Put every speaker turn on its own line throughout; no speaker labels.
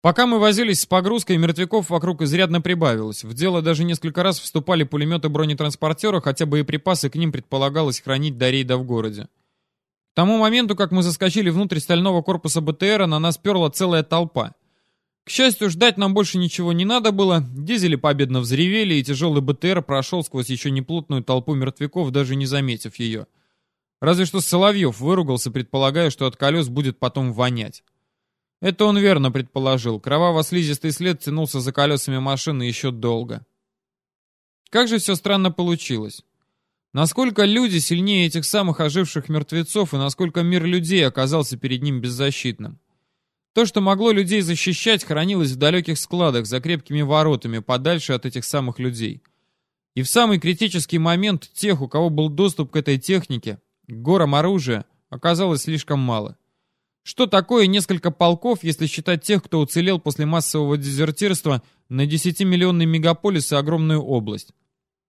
Пока мы возились с погрузкой, мертвяков вокруг изрядно прибавилось. В дело даже несколько раз вступали пулеметы бронетранспортера, хотя боеприпасы к ним предполагалось хранить до рейда в городе. К тому моменту, как мы заскочили внутрь стального корпуса БТРа, на нас перла целая толпа. К счастью, ждать нам больше ничего не надо было, дизели победно взревели, и тяжелый БТР прошел сквозь еще неплотную толпу мертвяков, даже не заметив ее. Разве что Соловьев выругался, предполагая, что от колес будет потом вонять. Это он верно предположил. Кроваво-слизистый след тянулся за колесами машины еще долго. Как же все странно получилось. Насколько люди сильнее этих самых оживших мертвецов, и насколько мир людей оказался перед ним беззащитным. То, что могло людей защищать, хранилось в далеких складах, за крепкими воротами, подальше от этих самых людей. И в самый критический момент тех, у кого был доступ к этой технике, к горам оружия, оказалось слишком мало. Что такое несколько полков, если считать тех, кто уцелел после массового дезертирства на 10-миллионный мегаполис и огромную область?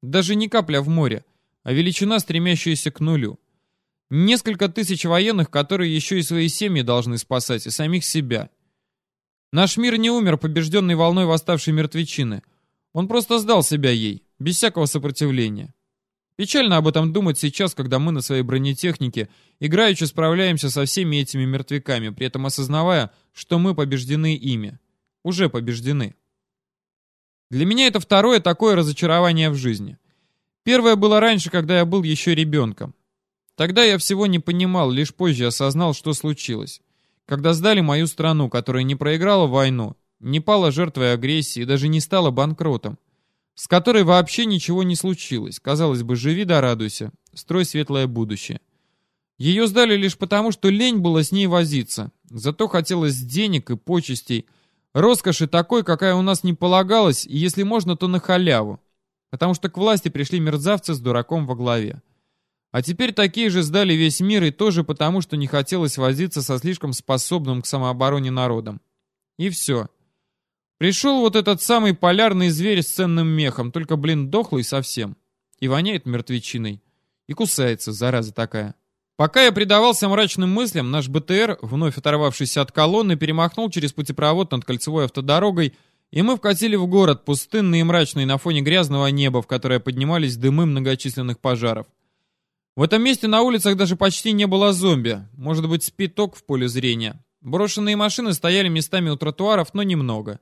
Даже не капля в море, а величина, стремящаяся к нулю. Несколько тысяч военных, которые еще и свои семьи должны спасать, и самих себя. Наш мир не умер побежденной волной восставшей мертвечины. Он просто сдал себя ей, без всякого сопротивления. Печально об этом думать сейчас, когда мы на своей бронетехнике играючи справляемся со всеми этими мертвяками, при этом осознавая, что мы побеждены ими. Уже побеждены. Для меня это второе такое разочарование в жизни. Первое было раньше, когда я был еще ребенком. Тогда я всего не понимал, лишь позже осознал, что случилось. Когда сдали мою страну, которая не проиграла войну, не пала жертвой агрессии, даже не стала банкротом с которой вообще ничего не случилось. Казалось бы, живи да радуйся, строй светлое будущее. Ее сдали лишь потому, что лень было с ней возиться. Зато хотелось денег и почестей, роскоши такой, какая у нас не полагалась, и если можно, то на халяву. Потому что к власти пришли мерзавцы с дураком во главе. А теперь такие же сдали весь мир и тоже потому, что не хотелось возиться со слишком способным к самообороне народом. И все. Пришел вот этот самый полярный зверь с ценным мехом, только, блин, дохлый совсем. И воняет мертвечиной. И кусается, зараза такая. Пока я предавался мрачным мыслям, наш БТР, вновь оторвавшийся от колонны, перемахнул через путепровод над кольцевой автодорогой, и мы вкатили в город, пустынный и мрачный, на фоне грязного неба, в которое поднимались дымы многочисленных пожаров. В этом месте на улицах даже почти не было зомби, может быть, спиток в поле зрения. Брошенные машины стояли местами у тротуаров, но немного.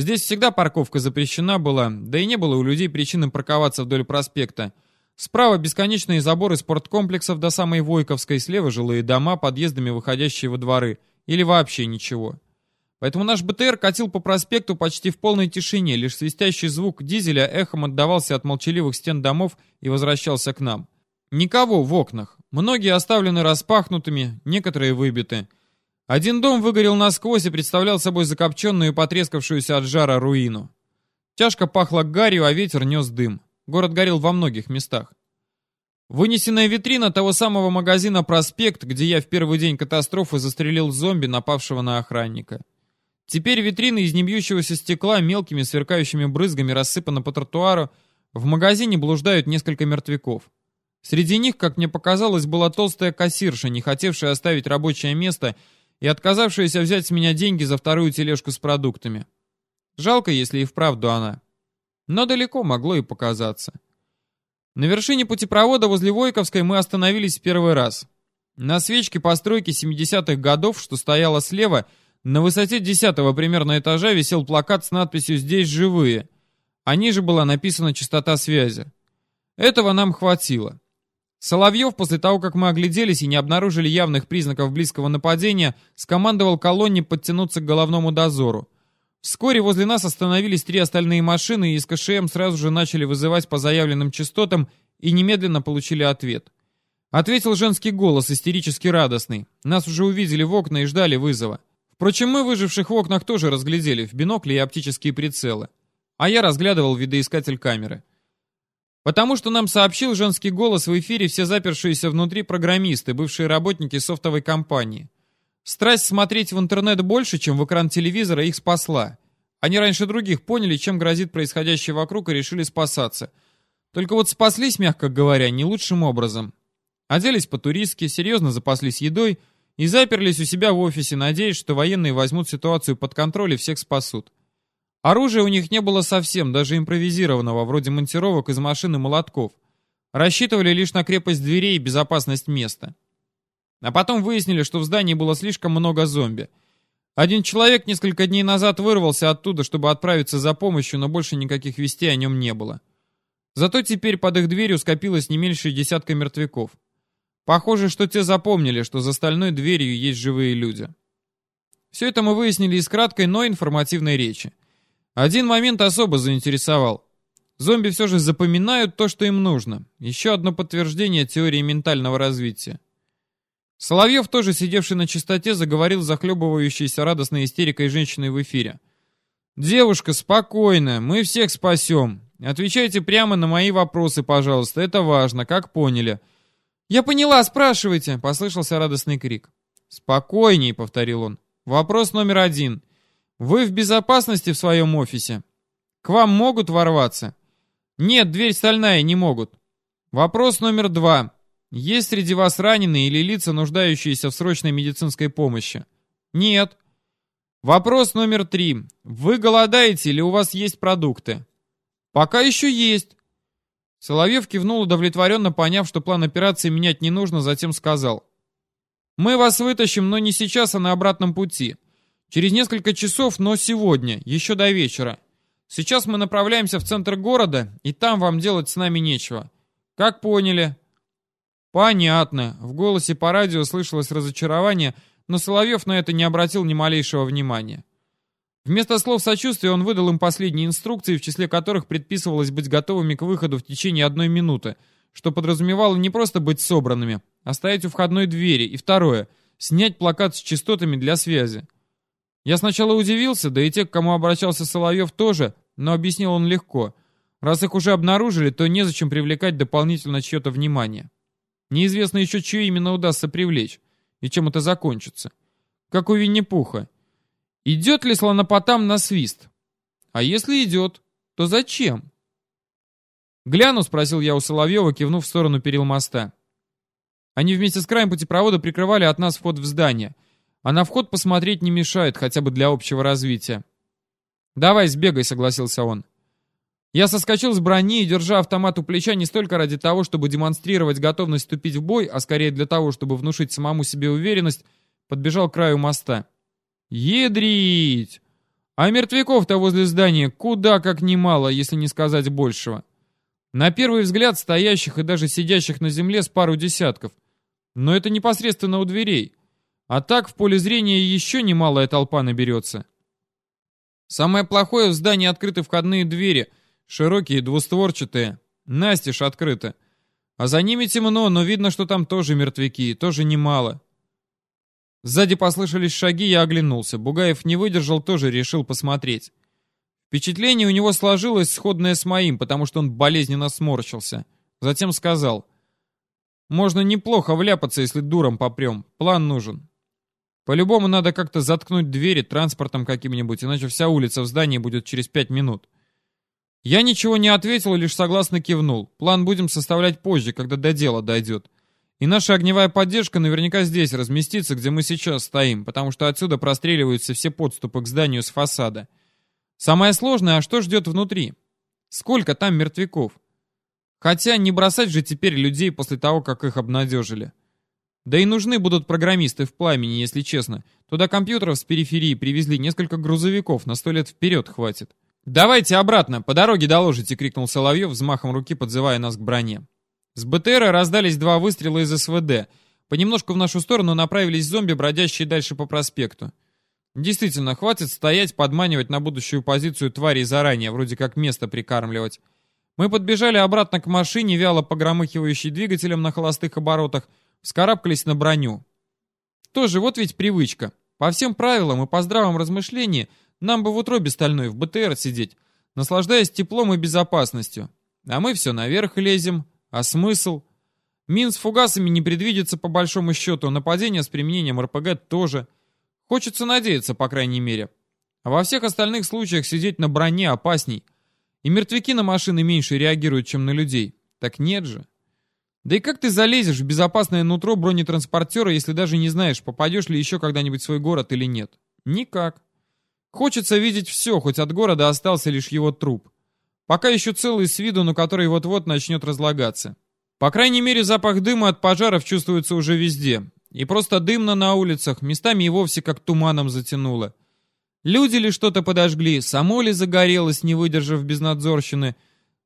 Здесь всегда парковка запрещена была, да и не было у людей причины парковаться вдоль проспекта. Справа бесконечные заборы спорткомплексов до самой Войковской, слева жилые дома, подъездами выходящие во дворы. Или вообще ничего. Поэтому наш БТР катил по проспекту почти в полной тишине, лишь свистящий звук дизеля эхом отдавался от молчаливых стен домов и возвращался к нам. Никого в окнах. Многие оставлены распахнутыми, некоторые выбиты. Один дом выгорел насквозь и представлял собой закопченную и потрескавшуюся от жара руину. Тяжко пахло гарью, а ветер нес дым. Город горел во многих местах. Вынесенная витрина того самого магазина «Проспект», где я в первый день катастрофы застрелил зомби, напавшего на охранника. Теперь витрина из небьющегося стекла мелкими сверкающими брызгами рассыпана по тротуару. В магазине блуждают несколько мертвяков. Среди них, как мне показалось, была толстая кассирша, не хотевшая оставить рабочее место и отказавшаяся взять с меня деньги за вторую тележку с продуктами. Жалко, если и вправду она. Но далеко могло и показаться. На вершине путепровода возле Войковской мы остановились в первый раз. На свечке постройки 70-х годов, что стояла слева, на высоте 10-го примерно этажа висел плакат с надписью «Здесь живые», а ниже была написана частота связи. Этого нам хватило. Соловьев, после того, как мы огляделись и не обнаружили явных признаков близкого нападения, скомандовал колонне подтянуться к головному дозору. Вскоре возле нас остановились три остальные машины, и из КШМ сразу же начали вызывать по заявленным частотам и немедленно получили ответ. Ответил женский голос, истерически радостный. Нас уже увидели в окна и ждали вызова. Впрочем, мы, выживших в окнах, тоже разглядели в бинокли и оптические прицелы. А я разглядывал видоискатель камеры. Потому что нам сообщил женский голос в эфире все запершиеся внутри программисты, бывшие работники софтовой компании. Страсть смотреть в интернет больше, чем в экран телевизора, их спасла. Они раньше других поняли, чем грозит происходящее вокруг, и решили спасаться. Только вот спаслись, мягко говоря, не лучшим образом. Оделись по-туристски, серьезно запаслись едой и заперлись у себя в офисе, надеясь, что военные возьмут ситуацию под контроль и всех спасут. Оружия у них не было совсем, даже импровизированного, вроде монтировок из машин и молотков. Рассчитывали лишь на крепость дверей и безопасность места. А потом выяснили, что в здании было слишком много зомби. Один человек несколько дней назад вырвался оттуда, чтобы отправиться за помощью, но больше никаких вестей о нем не было. Зато теперь под их дверью скопилось не меньше десятка мертвяков. Похоже, что те запомнили, что за стальной дверью есть живые люди. Все это мы выяснили из краткой, но информативной речи. Один момент особо заинтересовал. Зомби все же запоминают то, что им нужно. Еще одно подтверждение теории ментального развития. Соловьев, тоже сидевший на чистоте, заговорил захлебывающейся радостной истерикой женщиной в эфире. «Девушка, спокойно, мы всех спасем. Отвечайте прямо на мои вопросы, пожалуйста, это важно, как поняли». «Я поняла, спрашивайте», — послышался радостный крик. «Спокойней», — повторил он. «Вопрос номер один. Вы в безопасности в своем офисе? К вам могут ворваться?» Нет, дверь стальная, не могут. Вопрос номер два. Есть среди вас раненые или лица, нуждающиеся в срочной медицинской помощи? Нет. Вопрос номер три. Вы голодаете или у вас есть продукты? Пока еще есть. Соловьев кивнул удовлетворенно, поняв, что план операции менять не нужно, затем сказал. «Мы вас вытащим, но не сейчас, а на обратном пути. Через несколько часов, но сегодня, еще до вечера. Сейчас мы направляемся в центр города, и там вам делать с нами нечего. Как поняли?» «Понятно». В голосе по радио слышалось разочарование, но Соловьев на это не обратил ни малейшего внимания. Вместо слов сочувствия он выдал им последние инструкции, в числе которых предписывалось быть готовыми к выходу в течение одной минуты, что подразумевало не просто быть собранными, а стоять у входной двери, и второе — снять плакат с частотами для связи. Я сначала удивился, да и те, к кому обращался Соловьев, тоже, но объяснил он легко. Раз их уже обнаружили, то незачем привлекать дополнительно чье-то внимание. Неизвестно еще, чье именно удастся привлечь, и чем это закончится. Как у Винни-Пуха. Идет ли слонопотам на свист? А если идет, то зачем? «Гляну?» — спросил я у Соловьева, кивнув в сторону перил моста. Они вместе с краем путепровода прикрывали от нас вход в здание, а на вход посмотреть не мешает, хотя бы для общего развития. «Давай, сбегай», — согласился он. Я соскочил с брони и, держа автомат у плеча не столько ради того, чтобы демонстрировать готовность вступить в бой, а скорее для того, чтобы внушить самому себе уверенность, подбежал к краю моста. «Едрить! А мертвяков-то возле здания куда как немало, если не сказать большего. На первый взгляд стоящих и даже сидящих на земле с пару десятков. Но это непосредственно у дверей. А так в поле зрения еще немалая толпа наберется. Самое плохое в здании открыты входные двери, широкие, двустворчатые, настежь открыты. А за ними темно, но видно, что там тоже мертвяки, тоже немало. Сзади послышались шаги, я оглянулся. Бугаев не выдержал, тоже решил посмотреть. Впечатление у него сложилось сходное с моим, потому что он болезненно сморщился. Затем сказал. «Можно неплохо вляпаться, если дуром попрем. План нужен. По-любому надо как-то заткнуть двери транспортом каким-нибудь, иначе вся улица в здании будет через пять минут. Я ничего не ответил, лишь согласно кивнул. План будем составлять позже, когда до дела дойдет. И наша огневая поддержка наверняка здесь разместится, где мы сейчас стоим, потому что отсюда простреливаются все подступы к зданию с фасада. Самое сложное, а что ждет внутри? Сколько там мертвяков? Хотя не бросать же теперь людей после того, как их обнадежили. Да и нужны будут программисты в пламени, если честно. Туда компьютеров с периферии привезли несколько грузовиков, на сто лет вперед хватит. «Давайте обратно, по дороге доложите!» — крикнул Соловьев, взмахом руки подзывая нас к броне. С БТРа раздались два выстрела из СВД. Понемножку в нашу сторону направились зомби, бродящие дальше по проспекту. Действительно, хватит стоять, подманивать на будущую позицию тварей заранее, вроде как место прикармливать. Мы подбежали обратно к машине, вяло погромыхивающей двигателем на холостых оборотах, вскарабкались на броню. Тоже вот ведь привычка. По всем правилам и по здравым размышлениям нам бы в утробе стальной в БТР сидеть, наслаждаясь теплом и безопасностью. А мы все наверх лезем. А смысл? Мин с фугасами не предвидится по большому счету, нападение с применением РПГ тоже. Хочется надеяться, по крайней мере. А во всех остальных случаях сидеть на броне опасней. И мертвяки на машины меньше реагируют, чем на людей. Так нет же. Да и как ты залезешь в безопасное нутро бронетранспортера, если даже не знаешь, попадешь ли еще когда-нибудь в свой город или нет? Никак. Хочется видеть все, хоть от города остался лишь его труп. Пока еще целый с виду, но который вот-вот начнет разлагаться. По крайней мере, запах дыма от пожаров чувствуется уже везде. И просто дымно на улицах, местами и вовсе как туманом затянуло. Люди ли что-то подожгли, само ли загорелось, не выдержав безнадзорщины,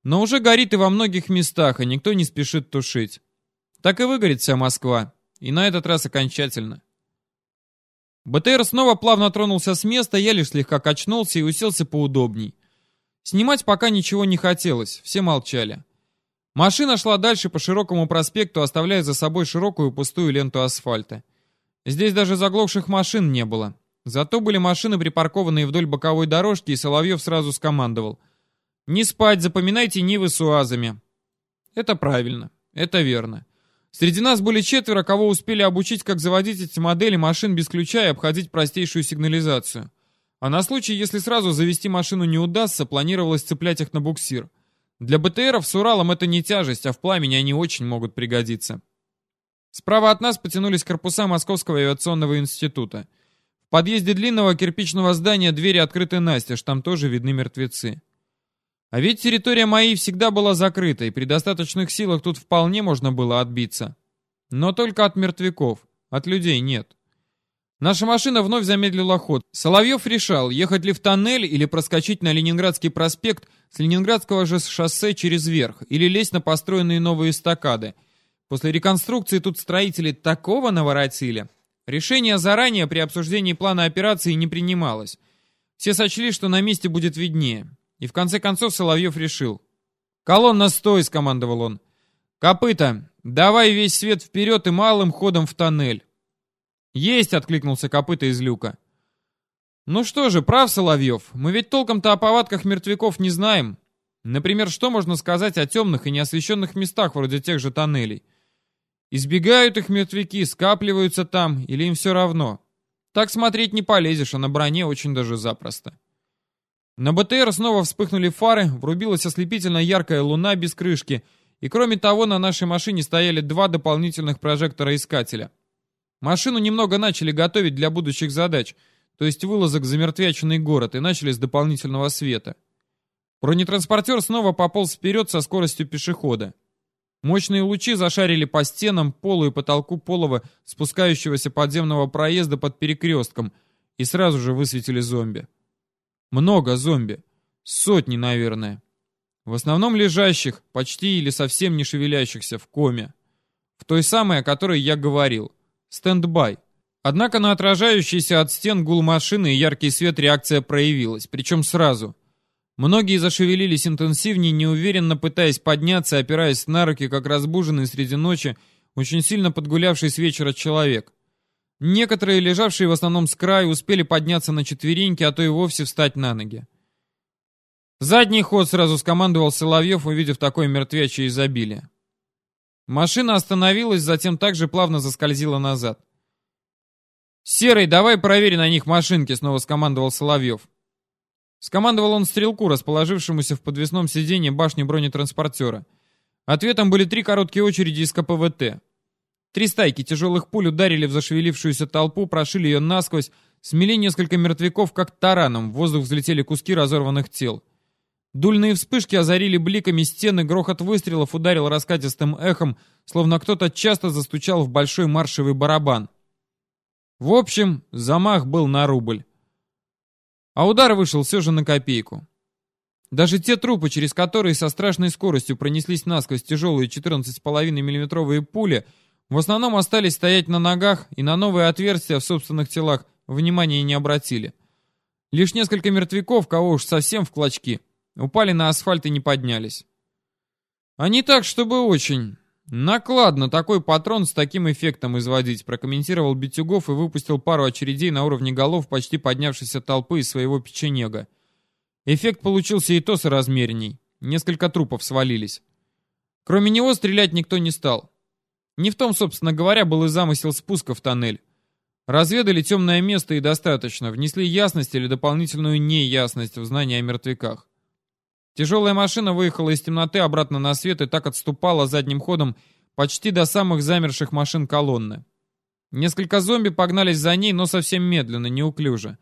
но уже горит и во многих местах, и никто не спешит тушить. Так и выгорит вся Москва, и на этот раз окончательно. БТР снова плавно тронулся с места, я лишь слегка качнулся и уселся поудобней. Снимать пока ничего не хотелось, все молчали. Машина шла дальше по широкому проспекту, оставляя за собой широкую пустую ленту асфальта. Здесь даже заглохших машин не было. Зато были машины, припаркованные вдоль боковой дорожки, и Соловьев сразу скомандовал. «Не спать, запоминайте Нивы с УАЗами». Это правильно, это верно. Среди нас были четверо, кого успели обучить, как заводить эти модели машин без ключа и обходить простейшую сигнализацию. А на случай, если сразу завести машину не удастся, планировалось цеплять их на буксир. Для БТРов с Уралом это не тяжесть, а в пламени они очень могут пригодиться. Справа от нас потянулись корпуса Московского авиационного института. В подъезде длинного кирпичного здания двери открыты настежь, там тоже видны мертвецы. А ведь территория моей всегда была закрыта, и при достаточных силах тут вполне можно было отбиться. Но только от мертвяков, от людей нет. Наша машина вновь замедлила ход. Соловьев решал, ехать ли в тоннель или проскочить на Ленинградский проспект с Ленинградского же шоссе через верх, или лезть на построенные новые эстакады. После реконструкции тут строители такого наворотили. Решение заранее при обсуждении плана операции не принималось. Все сочли, что на месте будет виднее. И в конце концов Соловьев решил. «Колонна, стой!» — скомандовал он. «Копыта, давай весь свет вперед и малым ходом в тоннель». «Есть!» — откликнулся копыта из люка. «Ну что же, прав Соловьев, мы ведь толком-то о повадках мертвяков не знаем. Например, что можно сказать о темных и неосвещенных местах вроде тех же тоннелей? Избегают их мертвяки, скапливаются там, или им все равно? Так смотреть не полезешь, а на броне очень даже запросто». На БТР снова вспыхнули фары, врубилась ослепительно яркая луна без крышки, и кроме того на нашей машине стояли два дополнительных прожектора-искателя. Машину немного начали готовить для будущих задач, то есть вылазок за мертвяченный город, и начали с дополнительного света. Бронетранспортер снова пополз вперед со скоростью пешехода. Мощные лучи зашарили по стенам, полу и потолку полого спускающегося подземного проезда под перекрестком и сразу же высветили зомби. Много зомби. Сотни, наверное. В основном лежащих, почти или совсем не шевелящихся, в коме. В той самой, о которой я говорил. Standby. Однако на отражающийся от стен гул машины и яркий свет реакция проявилась, причем сразу. Многие зашевелились интенсивнее, неуверенно пытаясь подняться, опираясь на руки, как разбуженный среди ночи, очень сильно подгулявший с вечера человек. Некоторые, лежавшие в основном с краю, успели подняться на четвереньки, а то и вовсе встать на ноги. Задний ход сразу скомандовал Соловьев, увидев такое мертвячее изобилие. Машина остановилась, затем также плавно заскользила назад. «Серый, давай проверь на них машинки», — снова скомандовал Соловьев. Скомандовал он стрелку, расположившемуся в подвесном сиденье башни бронетранспортера. Ответом были три короткие очереди из КПВТ. Три стайки тяжелых пуль ударили в зашевелившуюся толпу, прошили ее насквозь, смели несколько мертвяков, как тараном, в воздух взлетели куски разорванных тел. Дульные вспышки озарили бликами стены, грохот выстрелов ударил раскатистым эхом, словно кто-то часто застучал в большой маршевый барабан. В общем, замах был на рубль. А удар вышел все же на копейку. Даже те трупы, через которые со страшной скоростью пронеслись насквозь тяжелые 14,5 миллиметровые пули, в основном остались стоять на ногах и на новые отверстия в собственных телах внимания не обратили. Лишь несколько мертвяков, кого уж совсем в клочки, упали на асфальт и не поднялись. А не так, чтобы очень. Накладно такой патрон с таким эффектом изводить, прокомментировал Битюгов и выпустил пару очередей на уровне голов почти поднявшейся толпы из своего печенега. Эффект получился и то соразмерней. Несколько трупов свалились. Кроме него стрелять никто не стал. Не в том, собственно говоря, был и замысел спуска в тоннель. Разведали темное место и достаточно, внесли ясность или дополнительную неясность в знания о мертвяках. Тяжелая машина выехала из темноты обратно на свет и так отступала задним ходом, почти до самых замерших машин колонны. Несколько зомби погнались за ней, но совсем медленно, неуклюже.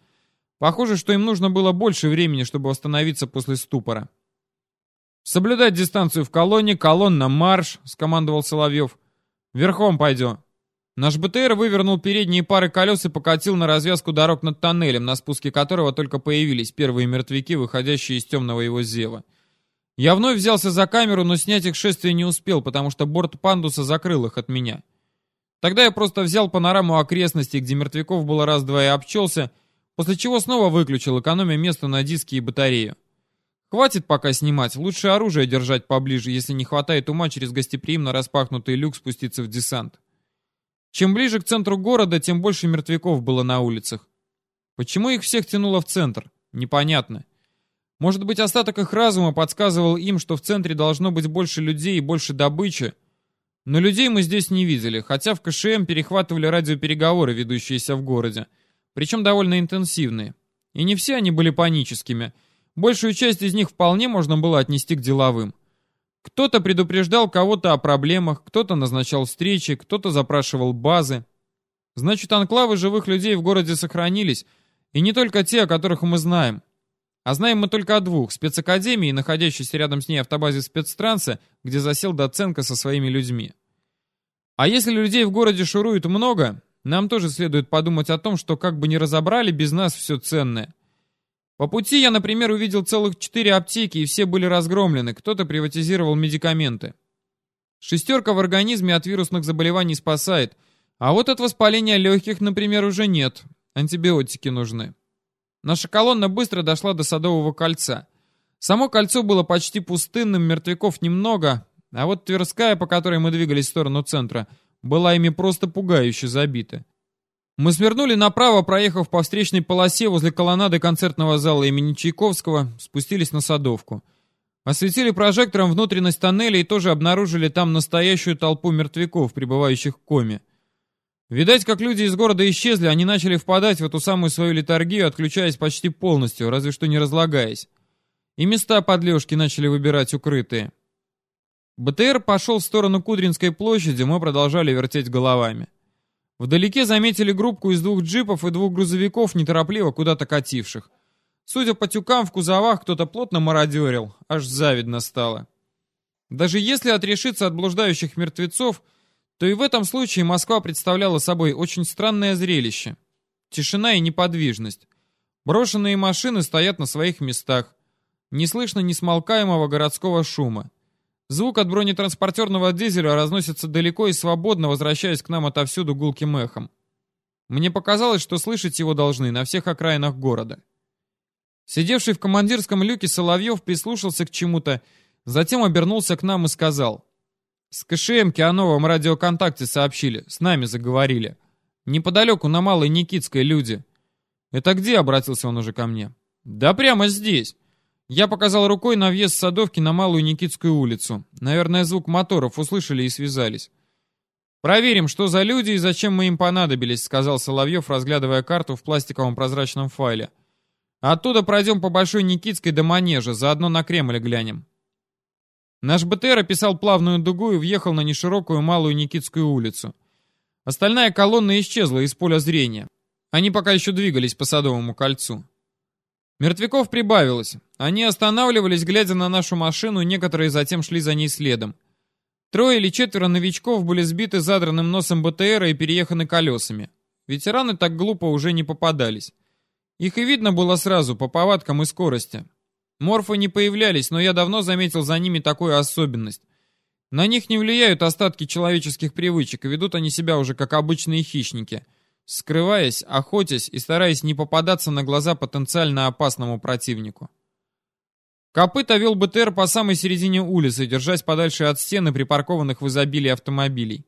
Похоже, что им нужно было больше времени, чтобы восстановиться после ступора. «Соблюдать дистанцию в колонне, колонна марш!» — скомандовал Соловьев. «Верхом пойдем». Наш БТР вывернул передние пары колес и покатил на развязку дорог над тоннелем, на спуске которого только появились первые мертвяки, выходящие из темного его зева. Я вновь взялся за камеру, но снять их шествие не успел, потому что борт пандуса закрыл их от меня. Тогда я просто взял панораму окрестностей, где мертвяков было раз-два и обчелся, после чего снова выключил, экономя место на диске и батарею. Хватит пока снимать, лучше оружие держать поближе, если не хватает ума через гостеприимно распахнутый люк спуститься в десант. Чем ближе к центру города, тем больше мертвяков было на улицах. Почему их всех тянуло в центр? Непонятно. Может быть, остаток их разума подсказывал им, что в центре должно быть больше людей и больше добычи. Но людей мы здесь не видели, хотя в КШМ перехватывали радиопереговоры, ведущиеся в городе. Причем довольно интенсивные. И не все они были паническими. Большую часть из них вполне можно было отнести к деловым. Кто-то предупреждал кого-то о проблемах, кто-то назначал встречи, кто-то запрашивал базы. Значит, анклавы живых людей в городе сохранились, и не только те, о которых мы знаем. А знаем мы только о двух, спецакадемии и находящейся рядом с ней автобазе спецтранса, где засел Доценко со своими людьми. А если людей в городе шурует много, нам тоже следует подумать о том, что как бы не разобрали без нас все ценное – по пути я, например, увидел целых четыре аптеки, и все были разгромлены, кто-то приватизировал медикаменты. Шестерка в организме от вирусных заболеваний спасает, а вот от воспаления легких, например, уже нет. Антибиотики нужны. Наша колонна быстро дошла до Садового кольца. Само кольцо было почти пустынным, мертвяков немного, а вот Тверская, по которой мы двигались в сторону центра, была ими просто пугающе забита. Мы свернули направо, проехав по встречной полосе возле колоннады концертного зала имени Чайковского, спустились на Садовку. Осветили прожектором внутренность тоннеля и тоже обнаружили там настоящую толпу мертвяков, пребывающих в коме. Видать, как люди из города исчезли, они начали впадать в эту самую свою литургию, отключаясь почти полностью, разве что не разлагаясь. И места подлежки начали выбирать укрытые. БТР пошел в сторону Кудринской площади, мы продолжали вертеть головами. Вдалеке заметили группку из двух джипов и двух грузовиков, неторопливо куда-то кативших. Судя по тюкам в кузовах, кто-то плотно мародерил, аж завидно стало. Даже если отрешиться от блуждающих мертвецов, то и в этом случае Москва представляла собой очень странное зрелище. Тишина и неподвижность. Брошенные машины стоят на своих местах. Не слышно несмолкаемого городского шума. Звук от бронетранспортерного дизеля разносится далеко и свободно, возвращаясь к нам отовсюду гулким эхом. Мне показалось, что слышать его должны на всех окраинах города. Сидевший в командирском люке Соловьев прислушался к чему-то, затем обернулся к нам и сказал. «С КШМки о новом радиоконтакте сообщили, с нами заговорили. Неподалеку на Малой Никитской люди». «Это где?» — обратился он уже ко мне. «Да прямо здесь. Я показал рукой на въезд Садовки на Малую Никитскую улицу. Наверное, звук моторов услышали и связались. «Проверим, что за люди и зачем мы им понадобились», — сказал Соловьев, разглядывая карту в пластиковом прозрачном файле. «Оттуда пройдем по Большой Никитской до Манежа, заодно на Кремль глянем». Наш БТР описал плавную дугу и въехал на неширокую Малую Никитскую улицу. Остальная колонна исчезла из поля зрения. Они пока еще двигались по Садовому кольцу. Мертвяков прибавилось. Они останавливались, глядя на нашу машину, некоторые затем шли за ней следом. Трое или четверо новичков были сбиты задранным носом БТРа и перееханы колесами. Ветераны так глупо уже не попадались. Их и видно было сразу, по повадкам и скорости. Морфы не появлялись, но я давно заметил за ними такую особенность. На них не влияют остатки человеческих привычек, и ведут они себя уже как обычные хищники — скрываясь, охотясь и стараясь не попадаться на глаза потенциально опасному противнику. Копыта вел БТР по самой середине улицы, держась подальше от стены, припаркованных в изобилии автомобилей.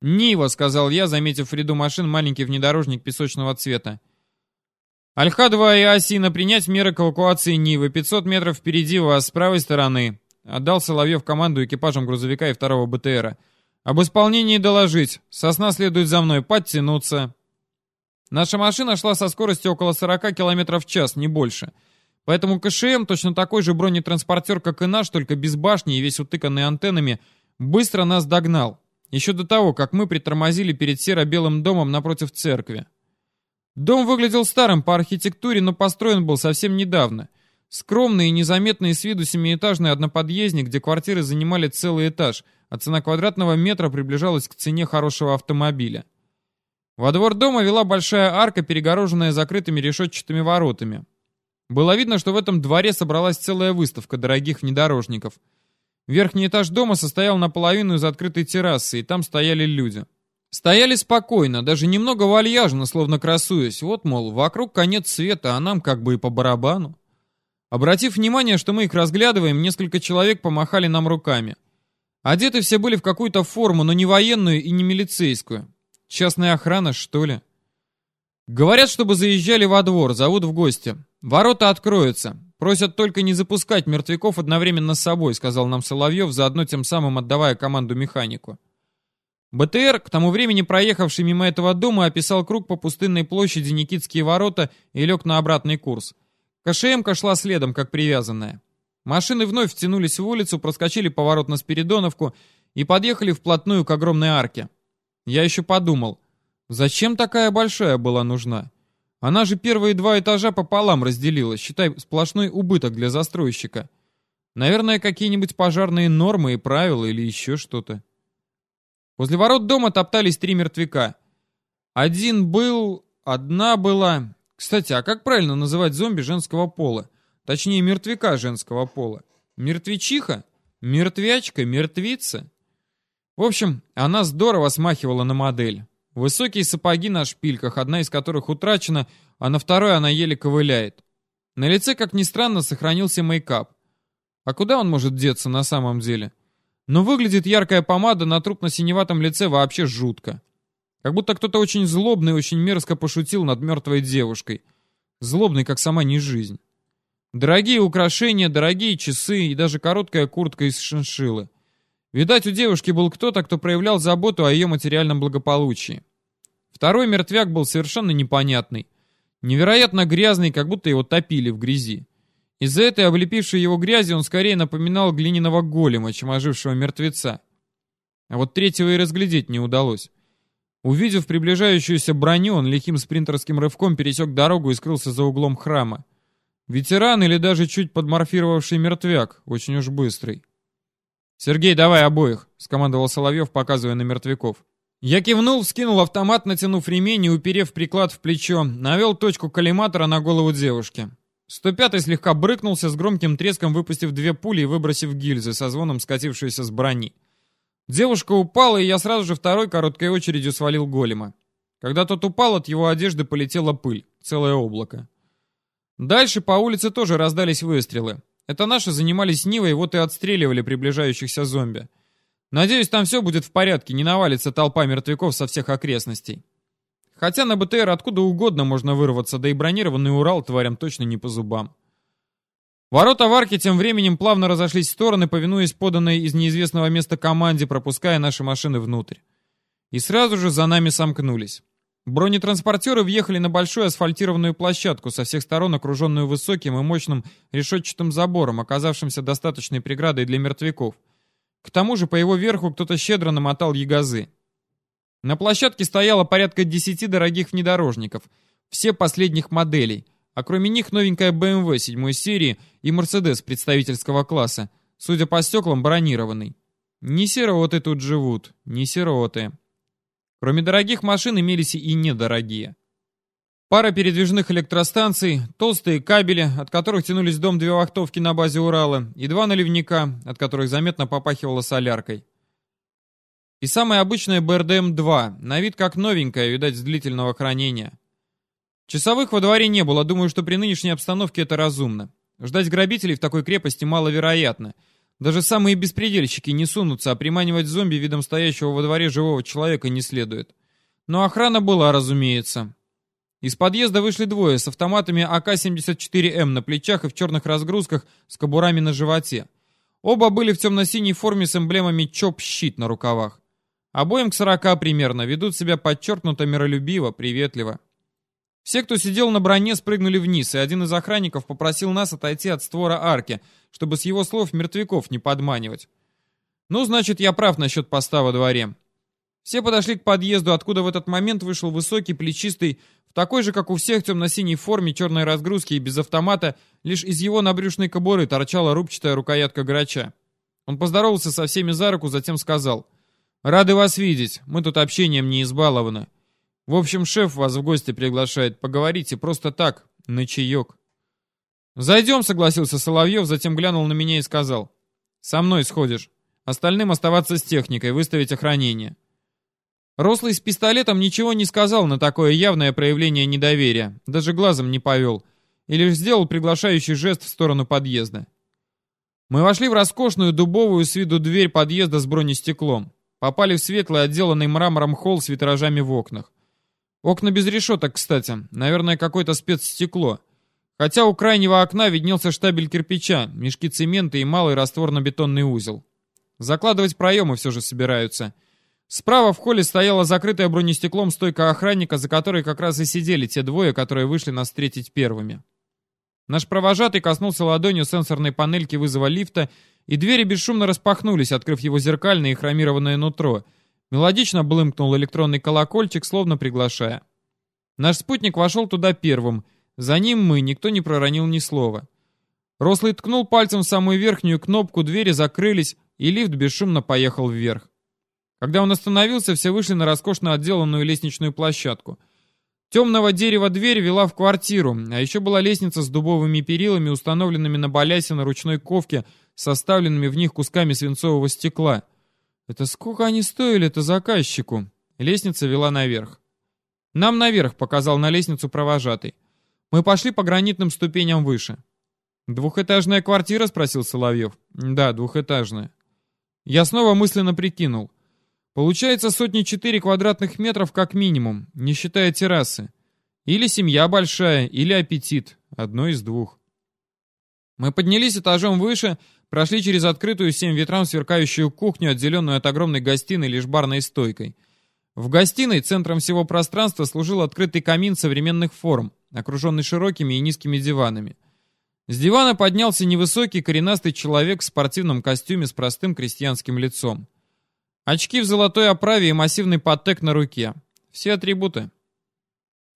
«Нива», — сказал я, заметив в ряду машин маленький внедорожник песочного цвета. «Альха-2 и Асина, принять меры к эвакуации Нивы. 500 метров впереди вас, с правой стороны», — отдал Соловьев команду экипажам грузовика и второго БТРа. Об исполнении доложить. Сосна следует за мной. Подтянуться. Наша машина шла со скоростью около 40 км в час, не больше. Поэтому КШМ, точно такой же бронетранспортер, как и наш, только без башни и весь утыканный антеннами, Быстро нас догнал. Еще до того, как мы притормозили перед серо-белым домом напротив церкви. Дом выглядел старым по архитектуре, но построен был совсем недавно. Скромный и незаметный с виду семиэтажный одноподъездник, где квартиры занимали целый этаж, а цена квадратного метра приближалась к цене хорошего автомобиля. Во двор дома вела большая арка, перегороженная закрытыми решетчатыми воротами. Было видно, что в этом дворе собралась целая выставка дорогих внедорожников. Верхний этаж дома состоял наполовину из открытой террасы, и там стояли люди. Стояли спокойно, даже немного вальяжно, словно красуясь. Вот, мол, вокруг конец света, а нам как бы и по барабану. Обратив внимание, что мы их разглядываем, несколько человек помахали нам руками. Одеты все были в какую-то форму, но не военную и не милицейскую. Частная охрана, что ли? Говорят, чтобы заезжали во двор, зовут в гости. Ворота откроются. Просят только не запускать мертвяков одновременно с собой, сказал нам Соловьев, заодно тем самым отдавая команду механику. БТР, к тому времени проехавший мимо этого дома, описал круг по пустынной площади Никитские ворота и лег на обратный курс. КШМка шла следом, как привязанная. Машины вновь втянулись в улицу, проскочили поворот на Спиридоновку и подъехали вплотную к огромной арке. Я еще подумал, зачем такая большая была нужна? Она же первые два этажа пополам разделила, считай, сплошной убыток для застройщика. Наверное, какие-нибудь пожарные нормы и правила или еще что-то. Возле ворот дома топтались три мертвяка. Один был, одна была... Кстати, а как правильно называть зомби женского пола? Точнее, мертвяка женского пола. Мертвечиха? Мертвячка? Мертвица? В общем, она здорово смахивала на модель. Высокие сапоги на шпильках, одна из которых утрачена, а на второй она еле ковыляет. На лице, как ни странно, сохранился мейкап. А куда он может деться на самом деле? Но выглядит яркая помада на трупно-синеватом лице вообще жутко. Как будто кто-то очень злобный очень мерзко пошутил над мертвой девушкой. Злобный, как сама не жизнь. Дорогие украшения, дорогие часы и даже короткая куртка из шиншиллы. Видать, у девушки был кто-то, кто проявлял заботу о ее материальном благополучии. Второй мертвяк был совершенно непонятный. Невероятно грязный, как будто его топили в грязи. Из-за этой облепившей его грязи он скорее напоминал глиняного голема, чем ожившего мертвеца. А вот третьего и разглядеть не удалось. Увидев приближающуюся броню, он лихим спринтерским рывком пересек дорогу и скрылся за углом храма. Ветеран или даже чуть подморфировавший мертвяк, очень уж быстрый. «Сергей, давай обоих», — скомандовал Соловьев, показывая на мертвяков. Я кивнул, вскинул автомат, натянув ремень и, уперев приклад в плечо, навел точку коллиматора на голову девушки. 105-й слегка брыкнулся, с громким треском выпустив две пули и выбросив гильзы, со звоном скатившиеся с брони. Девушка упала, и я сразу же второй короткой очередью свалил голема. Когда тот упал, от его одежды полетела пыль, целое облако. Дальше по улице тоже раздались выстрелы. Это наши занимались Нивой, вот и отстреливали приближающихся зомби. Надеюсь, там все будет в порядке, не навалится толпа мертвяков со всех окрестностей. Хотя на БТР откуда угодно можно вырваться, да и бронированный Урал тварям точно не по зубам. Ворота в арке тем временем плавно разошлись в стороны, повинуясь поданной из неизвестного места команде, пропуская наши машины внутрь. И сразу же за нами сомкнулись. Бронетранспортеры въехали на большую асфальтированную площадку, со всех сторон окруженную высоким и мощным решетчатым забором, оказавшимся достаточной преградой для мертвяков. К тому же по его верху кто-то щедро намотал ягозы. На площадке стояло порядка десяти дорогих внедорожников, все последних моделей, а кроме них новенькая BMW седьмой серии и Mercedes представительского класса, судя по стеклам, бронированный. Не сироты тут живут, не сироты. Кроме дорогих машин имелись и недорогие. Пара передвижных электростанций, толстые кабели, от которых тянулись дом две вахтовки на базе Урала, и два наливника, от которых заметно попахивало соляркой. И самая обычная БРДМ-2, на вид как новенькая, видать, с длительного хранения. Часовых во дворе не было, думаю, что при нынешней обстановке это разумно. Ждать грабителей в такой крепости маловероятно — даже самые беспредельщики не сунутся, а приманивать зомби видом стоящего во дворе живого человека не следует. Но охрана была, разумеется. Из подъезда вышли двое с автоматами АК-74М на плечах и в черных разгрузках с кобурами на животе. Оба были в темно-синей форме с эмблемами ЧОП-щит на рукавах. Обоим к 40 примерно, ведут себя подчеркнуто миролюбиво, приветливо. Все, кто сидел на броне, спрыгнули вниз, и один из охранников попросил нас отойти от створа арки, чтобы с его слов мертвяков не подманивать. Ну, значит, я прав насчет поста во дворе. Все подошли к подъезду, откуда в этот момент вышел высокий, плечистый, в такой же, как у всех, темно-синей форме, черной разгрузки и без автомата, лишь из его набрюшной кобуры торчала рубчатая рукоятка грача. Он поздоровался со всеми за руку, затем сказал, «Рады вас видеть, мы тут общением не избалованы. В общем, шеф вас в гости приглашает, поговорите просто так, на чаек». «Зайдем», — согласился Соловьев, затем глянул на меня и сказал, «Со мной сходишь. Остальным оставаться с техникой, выставить охранение». Рослый с пистолетом ничего не сказал на такое явное проявление недоверия, даже глазом не повел, и лишь сделал приглашающий жест в сторону подъезда. Мы вошли в роскошную дубовую с виду дверь подъезда с бронестеклом. Попали в светлый, отделанный мрамором холл с витражами в окнах. Окна без решеток, кстати. Наверное, какое-то спецстекло. Хотя у крайнего окна виднелся штабель кирпича, мешки цемента и малый растворно-бетонный узел. Закладывать проемы все же собираются — Справа в холле стояла закрытая бронестеклом стойка охранника, за которой как раз и сидели те двое, которые вышли нас встретить первыми. Наш провожатый коснулся ладонью сенсорной панельки вызова лифта, и двери бесшумно распахнулись, открыв его зеркальное и хромированное нутро. Мелодично блымкнул электронный колокольчик, словно приглашая. Наш спутник вошел туда первым. За ним мы, никто не проронил ни слова. Рослый ткнул пальцем в самую верхнюю кнопку, двери закрылись, и лифт бесшумно поехал вверх. Когда он остановился, все вышли на роскошно отделанную лестничную площадку. Темного дерева дверь вела в квартиру, а еще была лестница с дубовыми перилами, установленными на балясе на ручной ковке, составленными в них кусками свинцового стекла. Это сколько они стоили-то заказчику? Лестница вела наверх. Нам наверх показал на лестницу провожатый. Мы пошли по гранитным ступеням выше. «Двухэтажная квартира?» — спросил Соловьев. «Да, двухэтажная». Я снова мысленно прикинул. Получается сотни четыре квадратных метров как минимум, не считая террасы. Или семья большая, или аппетит. Одно из двух. Мы поднялись этажом выше, прошли через открытую всем ветрам сверкающую кухню, отделенную от огромной гостиной лишь барной стойкой. В гостиной центром всего пространства служил открытый камин современных форм, окруженный широкими и низкими диванами. С дивана поднялся невысокий коренастый человек в спортивном костюме с простым крестьянским лицом. Очки в золотой оправе и массивный подтек на руке. Все атрибуты.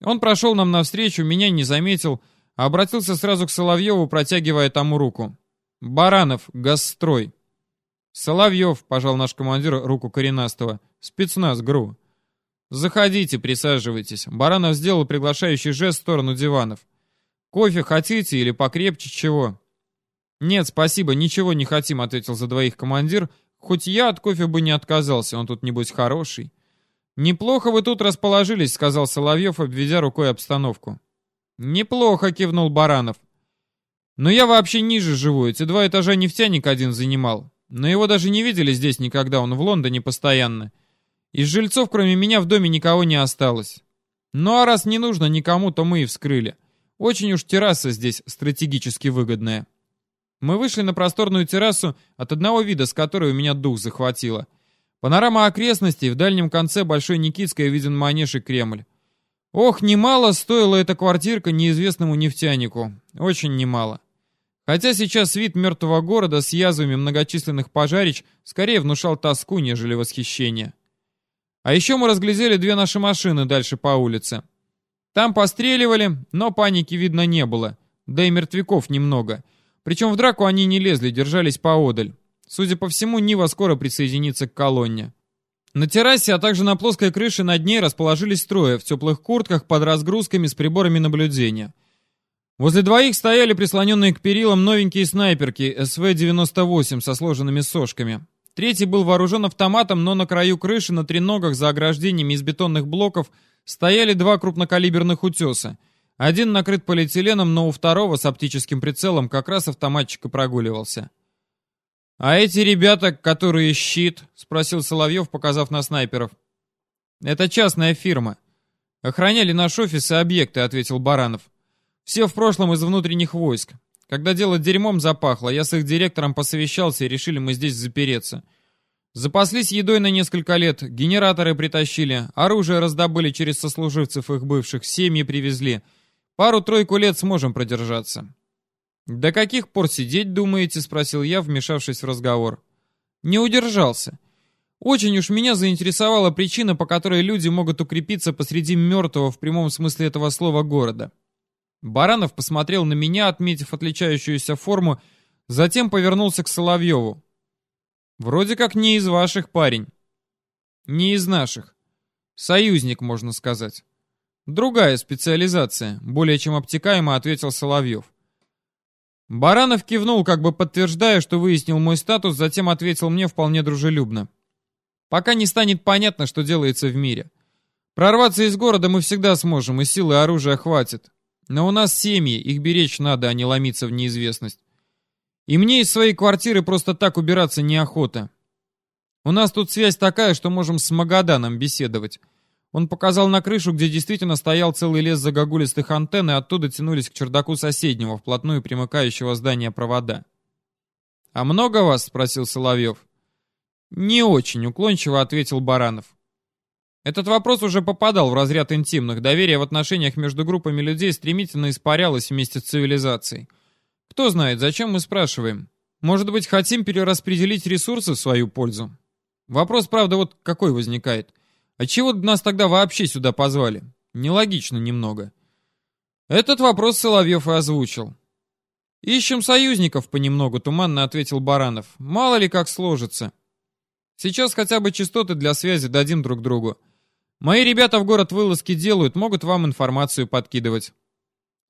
Он прошел нам навстречу, меня не заметил, а обратился сразу к Соловьеву, протягивая тому руку. «Баранов, Газстрой». «Соловьев», — пожал наш командир руку коренастого, — «спецназ, ГРУ». «Заходите, присаживайтесь». Баранов сделал приглашающий жест в сторону диванов. «Кофе хотите или покрепче чего?» «Нет, спасибо, ничего не хотим», — ответил за двоих командир, Хоть я от кофе бы не отказался, он тут, небось, хороший. «Неплохо вы тут расположились», — сказал Соловьев, обведя рукой обстановку. «Неплохо», — кивнул Баранов. «Но я вообще ниже живу, эти два этажа нефтяник один занимал. Но его даже не видели здесь никогда, он в Лондоне постоянно. Из жильцов, кроме меня, в доме никого не осталось. Ну а раз не нужно никому, то мы и вскрыли. Очень уж терраса здесь стратегически выгодная». Мы вышли на просторную террасу, от одного вида с которой у меня дух захватило. Панорама окрестностей, в дальнем конце Большой Никитской виден манеж и Кремль. Ох, немало стоила эта квартирка неизвестному нефтянику. Очень немало. Хотя сейчас вид мертвого города с язвами многочисленных пожарищ скорее внушал тоску, нежели восхищение. А еще мы разглядели две наши машины дальше по улице. Там постреливали, но паники видно не было, да и мертвяков немного — причем в драку они не лезли, держались поодаль. Судя по всему, Нива скоро присоединится к колонне. На террасе, а также на плоской крыше над ней расположились трое в теплых куртках под разгрузками с приборами наблюдения. Возле двоих стояли прислоненные к перилам новенькие снайперки СВ-98 со сложенными сошками. Третий был вооружен автоматом, но на краю крыши на треногах за ограждениями из бетонных блоков стояли два крупнокалиберных утеса — один накрыт полиэтиленом, но у второго с оптическим прицелом как раз автоматчик и прогуливался. «А эти ребята, которые щит?» — спросил Соловьев, показав на снайперов. «Это частная фирма. Охраняли наш офис и объекты», — ответил Баранов. «Все в прошлом из внутренних войск. Когда дело дерьмом запахло, я с их директором посовещался и решили мы здесь запереться. Запаслись едой на несколько лет, генераторы притащили, оружие раздобыли через сослуживцев их бывших, семьи привезли». Пару-тройку лет сможем продержаться. «До каких пор сидеть, думаете?» — спросил я, вмешавшись в разговор. Не удержался. Очень уж меня заинтересовала причина, по которой люди могут укрепиться посреди мертвого в прямом смысле этого слова города. Баранов посмотрел на меня, отметив отличающуюся форму, затем повернулся к Соловьеву. «Вроде как не из ваших, парень». «Не из наших. Союзник, можно сказать». «Другая специализация», — более чем обтекаемо ответил Соловьев. Баранов кивнул, как бы подтверждая, что выяснил мой статус, затем ответил мне вполне дружелюбно. «Пока не станет понятно, что делается в мире. Прорваться из города мы всегда сможем, и силы оружия хватит. Но у нас семьи, их беречь надо, а не ломиться в неизвестность. И мне из своей квартиры просто так убираться неохота. У нас тут связь такая, что можем с Магаданом беседовать. Он показал на крышу, где действительно стоял целый лес загогулистых антенн, и оттуда тянулись к чердаку соседнего, вплотную примыкающего здания провода. «А много вас?» — спросил Соловьев. «Не очень», — уклончиво ответил Баранов. Этот вопрос уже попадал в разряд интимных. Доверие в отношениях между группами людей стремительно испарялось вместе с цивилизацией. Кто знает, зачем мы спрашиваем? Может быть, хотим перераспределить ресурсы в свою пользу? Вопрос, правда, вот какой возникает — а чего нас тогда вообще сюда позвали? Нелогично немного. Этот вопрос Соловьев и озвучил. «Ищем союзников понемногу», — туманно ответил Баранов. «Мало ли как сложится. Сейчас хотя бы частоты для связи дадим друг другу. Мои ребята в город вылазки делают, могут вам информацию подкидывать».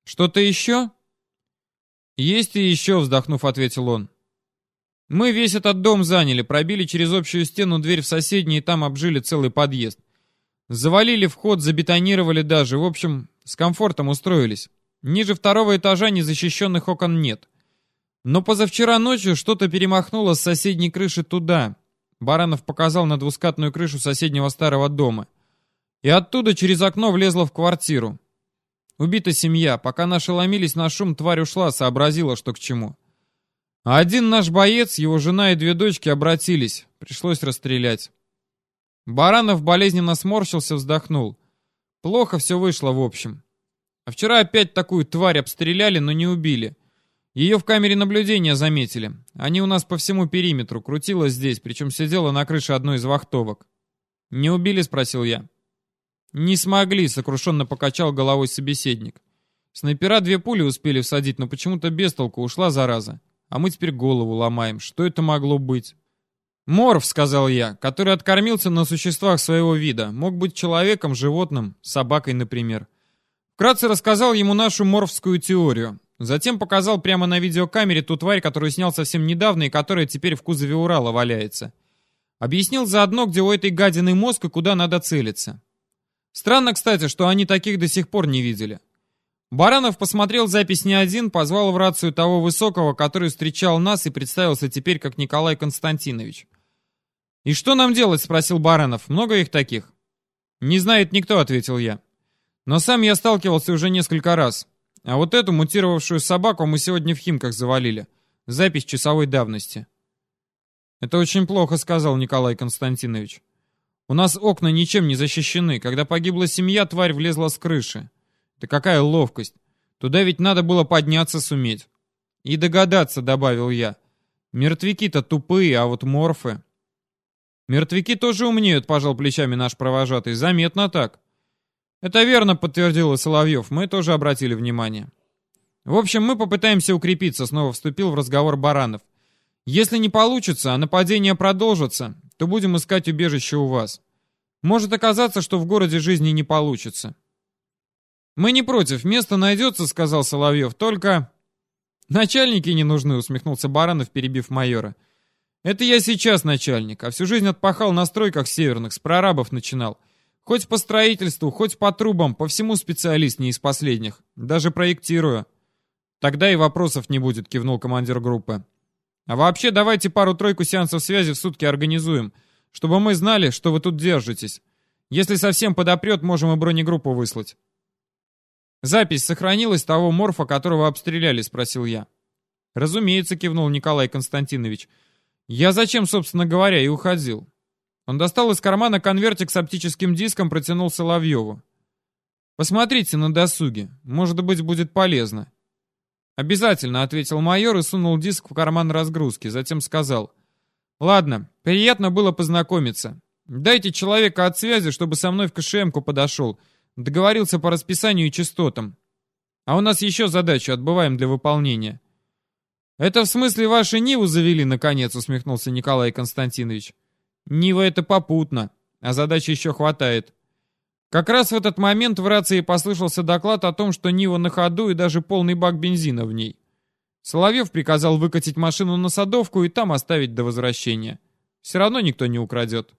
«Что-то еще?» «Есть и еще», — вздохнув, ответил он. Мы весь этот дом заняли, пробили через общую стену дверь в соседний и там обжили целый подъезд. Завалили вход, забетонировали даже. В общем, с комфортом устроились. Ниже второго этажа незащищенных окон нет. Но позавчера ночью что-то перемахнуло с соседней крыши туда. Баранов показал на двускатную крышу соседнего старого дома. И оттуда через окно влезла в квартиру. Убита семья. Пока наши ломились на шум, тварь ушла, сообразила, что к чему. А один наш боец, его жена и две дочки обратились. Пришлось расстрелять. Баранов болезненно сморщился, вздохнул. Плохо все вышло в общем. А вчера опять такую тварь обстреляли, но не убили. Ее в камере наблюдения заметили. Они у нас по всему периметру, крутилась здесь, причем сидела на крыше одной из вахтовок. «Не убили?» — спросил я. «Не смогли», — сокрушенно покачал головой собеседник. Снайпера две пули успели всадить, но почему-то без толку ушла зараза. А мы теперь голову ломаем. Что это могло быть? Морф, сказал я, который откормился на существах своего вида. Мог быть человеком, животным, собакой, например. Вкратце рассказал ему нашу морфскую теорию. Затем показал прямо на видеокамере ту тварь, которую снял совсем недавно и которая теперь в кузове Урала валяется. Объяснил заодно, где у этой гадины мозг и куда надо целиться. Странно, кстати, что они таких до сих пор не видели. Баранов посмотрел запись не один, позвал в рацию того высокого, который встречал нас и представился теперь как Николай Константинович. «И что нам делать?» — спросил Баранов. «Много их таких?» «Не знает никто», — ответил я. «Но сам я сталкивался уже несколько раз. А вот эту мутировавшую собаку мы сегодня в Химках завалили. Запись часовой давности». «Это очень плохо», — сказал Николай Константинович. «У нас окна ничем не защищены. Когда погибла семья, тварь влезла с крыши. Да какая ловкость! Туда ведь надо было подняться суметь. И догадаться, добавил я. Мертвяки-то тупые, а вот морфы... Мертвяки тоже умнеют, пожал плечами наш провожатый. Заметно так. Это верно, подтвердил Соловьев. Мы тоже обратили внимание. В общем, мы попытаемся укрепиться, снова вступил в разговор Баранов. Если не получится, а нападение продолжится, то будем искать убежище у вас. Может оказаться, что в городе жизни не получится. «Мы не против, место найдется», — сказал Соловьев, — «только...» «Начальники не нужны», — усмехнулся Баранов, перебив майора. «Это я сейчас начальник, а всю жизнь отпахал на стройках северных, с прорабов начинал. Хоть по строительству, хоть по трубам, по всему специалист не из последних. Даже проектирую». «Тогда и вопросов не будет», — кивнул командир группы. «А вообще давайте пару-тройку сеансов связи в сутки организуем, чтобы мы знали, что вы тут держитесь. Если совсем подопрет, можем и бронегруппу выслать». «Запись сохранилась того морфа, которого обстреляли?» — спросил я. «Разумеется», — кивнул Николай Константинович. «Я зачем, собственно говоря, и уходил?» Он достал из кармана конвертик с оптическим диском, протянул Соловьеву. «Посмотрите на досуге. Может быть, будет полезно». «Обязательно», — ответил майор и сунул диск в карман разгрузки. Затем сказал. Ладно, приятно было познакомиться. Дайте человека от связи, чтобы со мной в КШМку подошел. Договорился по расписанию и частотам. А у нас еще задачу отбываем для выполнения. Это в смысле ваши Ниву завели, наконец, усмехнулся Николай Константинович. Нива это попутно, а задачи еще хватает. Как раз в этот момент в рации послышался доклад о том, что Нива на ходу и даже полный бак бензина в ней. Соловьев приказал выкатить машину на Садовку и там оставить до возвращения. Все равно никто не украдет.